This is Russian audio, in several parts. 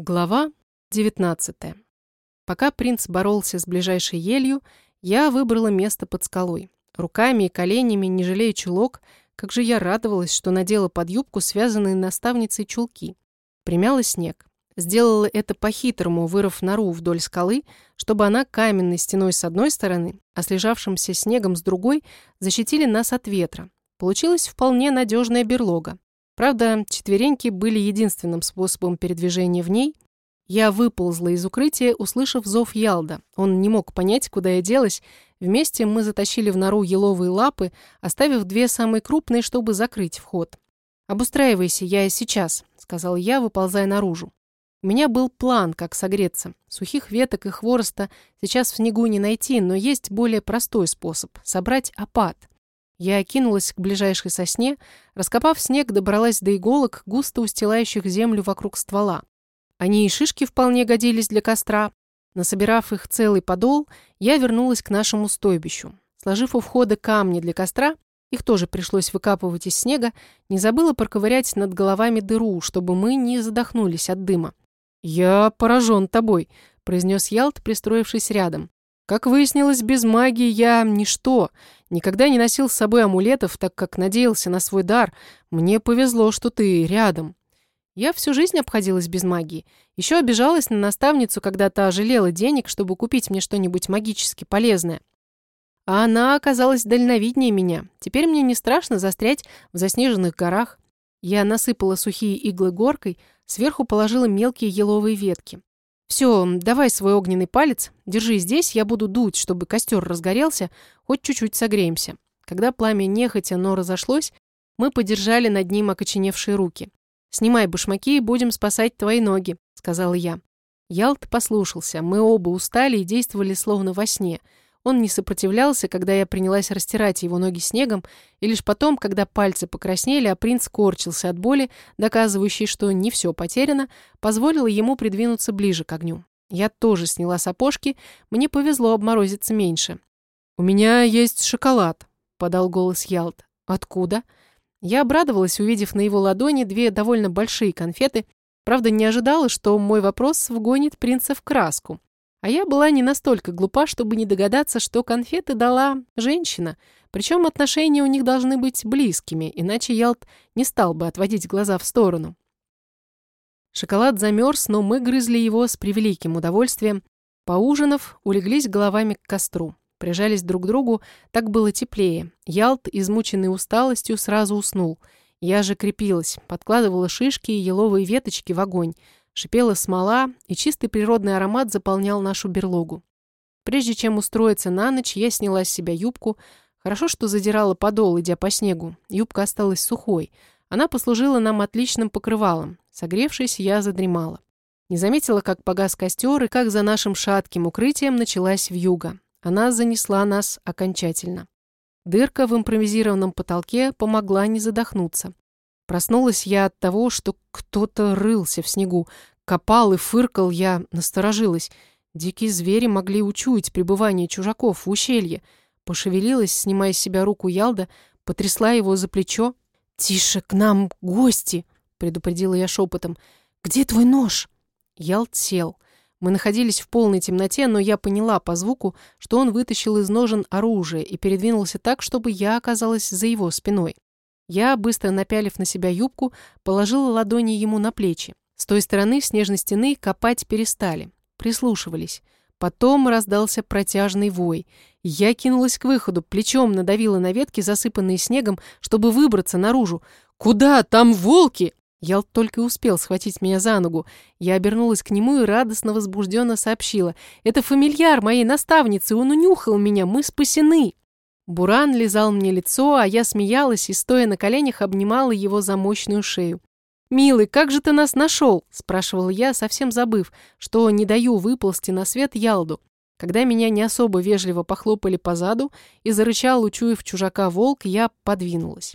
Глава 19. Пока принц боролся с ближайшей елью, я выбрала место под скалой. Руками и коленями, не жалея чулок, как же я радовалась, что надела под юбку связанные наставницей чулки. Примяла снег. Сделала это по-хитрому, вырыв нору вдоль скалы, чтобы она каменной стеной с одной стороны, а слежавшимся снегом с другой защитили нас от ветра. Получилась вполне надежная берлога. Правда, четвереньки были единственным способом передвижения в ней. Я выползла из укрытия, услышав зов Ялда. Он не мог понять, куда я делась. Вместе мы затащили в нору еловые лапы, оставив две самые крупные, чтобы закрыть вход. «Обустраивайся, я сейчас», — сказал я, выползая наружу. У меня был план, как согреться. Сухих веток и хвороста сейчас в снегу не найти, но есть более простой способ — собрать опад. Я кинулась к ближайшей сосне, раскопав снег, добралась до иголок, густо устилающих землю вокруг ствола. Они и шишки вполне годились для костра. Насобирав их целый подол, я вернулась к нашему стойбищу. Сложив у входа камни для костра, их тоже пришлось выкапывать из снега, не забыла проковырять над головами дыру, чтобы мы не задохнулись от дыма. «Я поражен тобой», — произнес Ялт, пристроившись рядом. Как выяснилось, без магии я ничто. Никогда не носил с собой амулетов, так как надеялся на свой дар. Мне повезло, что ты рядом. Я всю жизнь обходилась без магии. Еще обижалась на наставницу, когда та жалела денег, чтобы купить мне что-нибудь магически полезное. А она оказалась дальновиднее меня. Теперь мне не страшно застрять в заснеженных горах. Я насыпала сухие иглы горкой, сверху положила мелкие еловые ветки. «Все, давай свой огненный палец, держи здесь, я буду дуть, чтобы костер разгорелся, хоть чуть-чуть согреемся». Когда пламя нехотя, но разошлось, мы подержали над ним окоченевшие руки. «Снимай башмаки и будем спасать твои ноги», — сказала я. Ялт послушался, мы оба устали и действовали словно во сне — он не сопротивлялся, когда я принялась растирать его ноги снегом, и лишь потом, когда пальцы покраснели, а принц корчился от боли, доказывающей, что не все потеряно, позволила ему придвинуться ближе к огню. Я тоже сняла сапожки, мне повезло обморозиться меньше. «У меня есть шоколад», — подал голос Ялт. «Откуда?» Я обрадовалась, увидев на его ладони две довольно большие конфеты, правда, не ожидала, что мой вопрос вгонит принца в краску. А я была не настолько глупа, чтобы не догадаться, что конфеты дала женщина. Причем отношения у них должны быть близкими, иначе Ялт не стал бы отводить глаза в сторону. Шоколад замерз, но мы грызли его с превеликим удовольствием. Поужинав, улеглись головами к костру. Прижались друг к другу, так было теплее. Ялт, измученный усталостью, сразу уснул. Я же крепилась, подкладывала шишки и еловые веточки в огонь. Шипела смола, и чистый природный аромат заполнял нашу берлогу. Прежде чем устроиться на ночь, я сняла с себя юбку. Хорошо, что задирала подол, идя по снегу. Юбка осталась сухой. Она послужила нам отличным покрывалом. Согревшись, я задремала. Не заметила, как погас костер и как за нашим шатким укрытием началась вьюга. Она занесла нас окончательно. Дырка в импровизированном потолке помогла не задохнуться. Проснулась я от того, что кто-то рылся в снегу. Копал и фыркал, я насторожилась. Дикие звери могли учуять пребывание чужаков в ущелье. Пошевелилась, снимая с себя руку Ялда, потрясла его за плечо. «Тише, к нам гости!» — предупредила я шепотом. «Где твой нож?» Ялд сел. Мы находились в полной темноте, но я поняла по звуку, что он вытащил из ножен оружие и передвинулся так, чтобы я оказалась за его спиной. Я, быстро напялив на себя юбку, положила ладони ему на плечи. С той стороны снежной стены копать перестали. Прислушивались. Потом раздался протяжный вой. Я кинулась к выходу, плечом надавила на ветки, засыпанные снегом, чтобы выбраться наружу. «Куда? Там волки!» Ял только успел схватить меня за ногу. Я обернулась к нему и радостно возбужденно сообщила. «Это фамильяр моей наставницы, он унюхал меня, мы спасены!» Буран лизал мне лицо, а я смеялась и, стоя на коленях, обнимала его за мощную шею. «Милый, как же ты нас нашел?» – спрашивала я, совсем забыв, что не даю выползти на свет Ялду. Когда меня не особо вежливо похлопали по заду и зарычал, учуяв чужака волк, я подвинулась.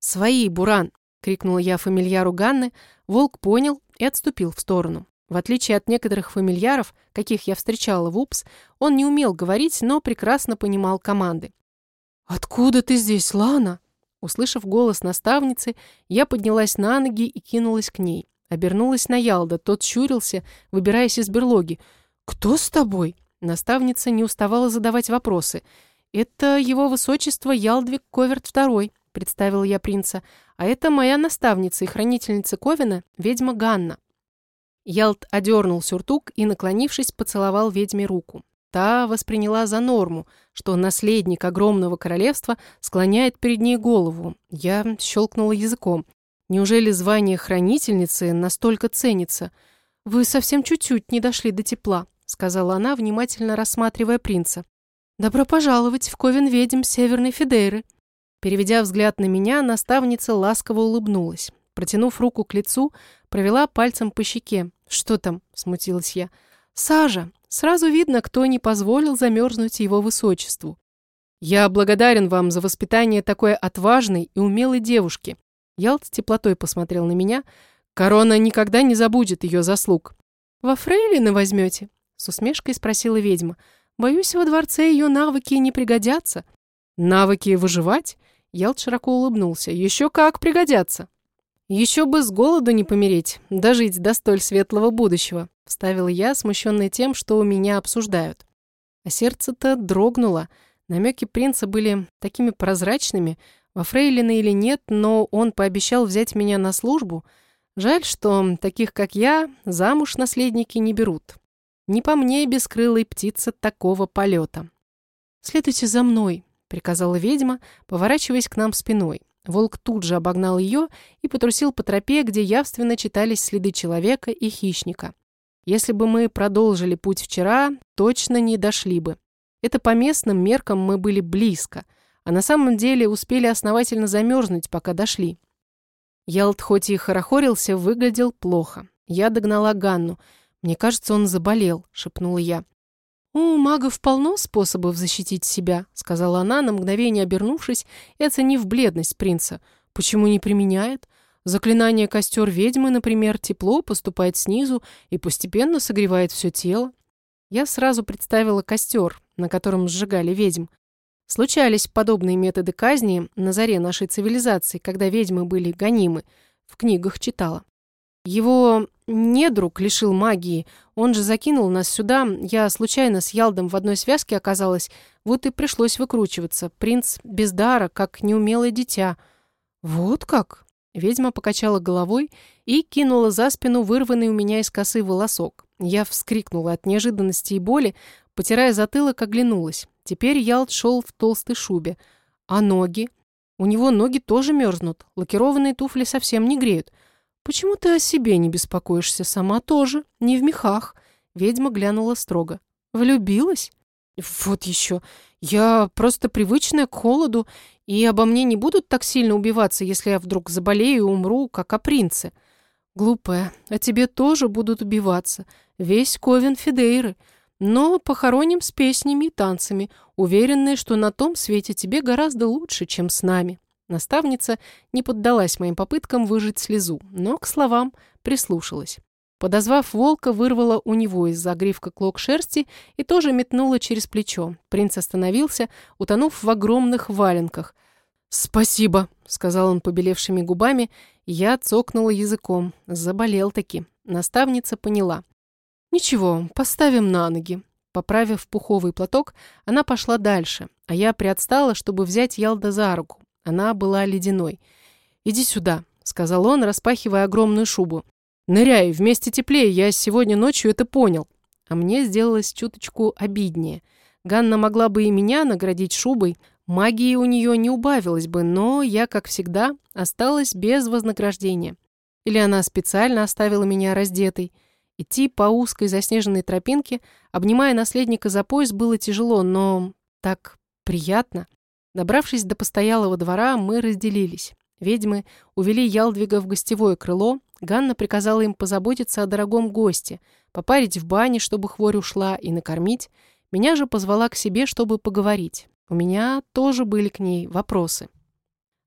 «Свои, Буран!» – крикнула я фамильяру Ганны. Волк понял и отступил в сторону. В отличие от некоторых фамильяров, каких я встречала в УПС, он не умел говорить, но прекрасно понимал команды. «Откуда ты здесь, Лана?» Услышав голос наставницы, я поднялась на ноги и кинулась к ней. Обернулась на Ялда, тот щурился, выбираясь из берлоги. «Кто с тобой?» Наставница не уставала задавать вопросы. «Это его высочество Ялдвиг Коверт II», — представила я принца. «А это моя наставница и хранительница Ковина, ведьма Ганна». Ялд одернул сюртук и, наклонившись, поцеловал ведьме руку. Та восприняла за норму, что наследник огромного королевства склоняет перед ней голову. Я щелкнула языком. Неужели звание хранительницы настолько ценится? Вы совсем чуть-чуть не дошли до тепла, сказала она, внимательно рассматривая принца. Добро пожаловать в Ковен ведьм Северной Фидейры. Переведя взгляд на меня, наставница ласково улыбнулась. Протянув руку к лицу, провела пальцем по щеке. «Что там?» – смутилась я. «Сажа. Сразу видно, кто не позволил замерзнуть его высочеству. Я благодарен вам за воспитание такой отважной и умелой девушки. Ялт с теплотой посмотрел на меня. Корона никогда не забудет ее заслуг. Во фрейлины возьмете? С усмешкой спросила ведьма. Боюсь, во дворце ее навыки не пригодятся. Навыки выживать? Ялт широко улыбнулся. Еще как пригодятся. Еще бы с голоду не помереть, дожить до столь светлого будущего. — вставила я, смущенная тем, что у меня обсуждают. А сердце-то дрогнуло. Намеки принца были такими прозрачными, во фрейлины или нет, но он пообещал взять меня на службу. Жаль, что таких, как я, замуж наследники не берут. Не по мне бескрылой птица такого полета. «Следуйте за мной», — приказала ведьма, поворачиваясь к нам спиной. Волк тут же обогнал ее и потрусил по тропе, где явственно читались следы человека и хищника. Если бы мы продолжили путь вчера, точно не дошли бы. Это по местным меркам мы были близко, а на самом деле успели основательно замерзнуть, пока дошли. Ялт хоть и хорохорился, выглядел плохо. Я догнала Ганну. «Мне кажется, он заболел», — шепнула я. «У магов полно способов защитить себя», — сказала она, на мгновение обернувшись и оценив бледность принца. «Почему не применяет? Заклинание «Костер ведьмы», например, тепло поступает снизу и постепенно согревает все тело. Я сразу представила костер, на котором сжигали ведьм. Случались подобные методы казни на заре нашей цивилизации, когда ведьмы были гонимы. В книгах читала. Его недруг лишил магии. Он же закинул нас сюда. Я случайно с Ялдом в одной связке оказалась. Вот и пришлось выкручиваться. Принц без дара, как неумелое дитя. Вот как? Ведьма покачала головой и кинула за спину вырванный у меня из косы волосок. Я вскрикнула от неожиданности и боли, потирая затылок, оглянулась. Теперь Ялт шел в толстой шубе. А ноги? У него ноги тоже мерзнут. Лакированные туфли совсем не греют. Почему ты о себе не беспокоишься? Сама тоже. Не в мехах. Ведьма глянула строго. Влюбилась? Вот еще. Я просто привычная к холоду, и обо мне не будут так сильно убиваться, если я вдруг заболею и умру, как о принце. Глупая, о тебе тоже будут убиваться. Весь Ковен Фидейры. Но похороним с песнями и танцами, уверенные, что на том свете тебе гораздо лучше, чем с нами. Наставница не поддалась моим попыткам выжить слезу, но к словам прислушалась. Подозвав волка, вырвала у него из загривка клок шерсти и тоже метнула через плечо. Принц остановился, утонув в огромных валенках. «Спасибо», — сказал он побелевшими губами. Я цокнула языком. Заболел таки. Наставница поняла. «Ничего, поставим на ноги». Поправив пуховый платок, она пошла дальше, а я приотстала, чтобы взять Ялда за руку. Она была ледяной. «Иди сюда», — сказал он, распахивая огромную шубу. Ныряй, вместе теплее, я сегодня ночью это понял. А мне сделалось чуточку обиднее. Ганна могла бы и меня наградить шубой, магии у нее не убавилось бы, но я, как всегда, осталась без вознаграждения. Или она специально оставила меня раздетой. Идти по узкой заснеженной тропинке, обнимая наследника за пояс, было тяжело, но так приятно. Добравшись до постоялого двора, мы разделились. Ведьмы увели Ялдвига в гостевое крыло, Ганна приказала им позаботиться о дорогом госте, попарить в бане, чтобы хворь ушла, и накормить. Меня же позвала к себе, чтобы поговорить. У меня тоже были к ней вопросы.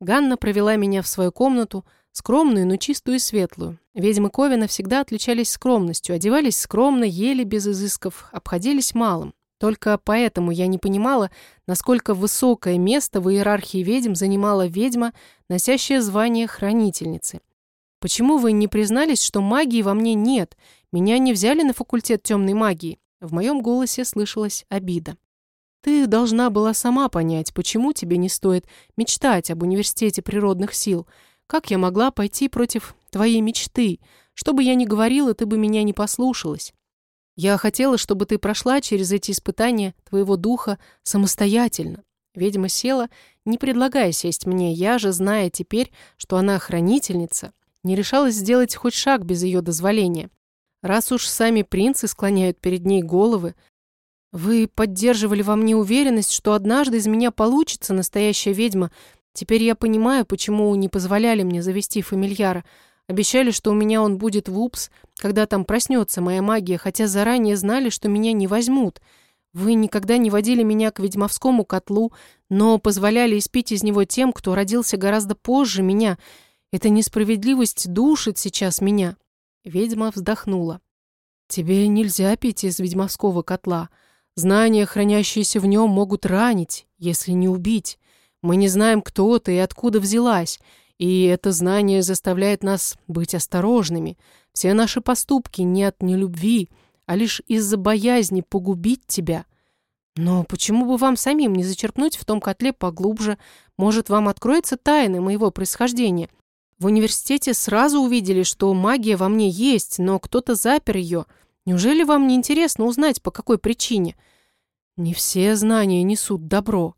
Ганна провела меня в свою комнату, скромную, но чистую и светлую. Ведьмы Ковина всегда отличались скромностью, одевались скромно, ели без изысков, обходились малым. Только поэтому я не понимала, насколько высокое место в иерархии ведьм занимала ведьма, носящая звание хранительницы. Почему вы не признались, что магии во мне нет? Меня не взяли на факультет темной магии?» В моем голосе слышалась обида. «Ты должна была сама понять, почему тебе не стоит мечтать об университете природных сил. Как я могла пойти против твоей мечты? Что бы я ни говорила, ты бы меня не послушалась. Я хотела, чтобы ты прошла через эти испытания твоего духа самостоятельно. Ведьма села, не предлагая сесть мне. Я же, зная теперь, что она хранительница, не решалась сделать хоть шаг без ее дозволения. Раз уж сами принцы склоняют перед ней головы, вы поддерживали во мне уверенность, что однажды из меня получится настоящая ведьма. Теперь я понимаю, почему не позволяли мне завести фамильяра. Обещали, что у меня он будет в УПС, когда там проснется моя магия, хотя заранее знали, что меня не возьмут. Вы никогда не водили меня к ведьмовскому котлу, но позволяли испить из него тем, кто родился гораздо позже меня. Эта несправедливость душит сейчас меня». Ведьма вздохнула. «Тебе нельзя пить из ведьмовского котла. Знания, хранящиеся в нем, могут ранить, если не убить. Мы не знаем, кто ты и откуда взялась, и это знание заставляет нас быть осторожными. Все наши поступки не от нелюбви, а лишь из-за боязни погубить тебя. Но почему бы вам самим не зачерпнуть в том котле поглубже? Может, вам откроется тайна моего происхождения? В университете сразу увидели, что магия во мне есть, но кто-то запер ее. Неужели вам не интересно узнать, по какой причине? Не все знания несут добро.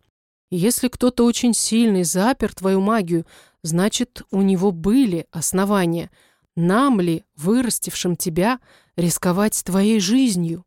Если кто-то очень сильный запер твою магию, Значит, у него были основания. Нам ли, вырастившим тебя, рисковать твоей жизнью?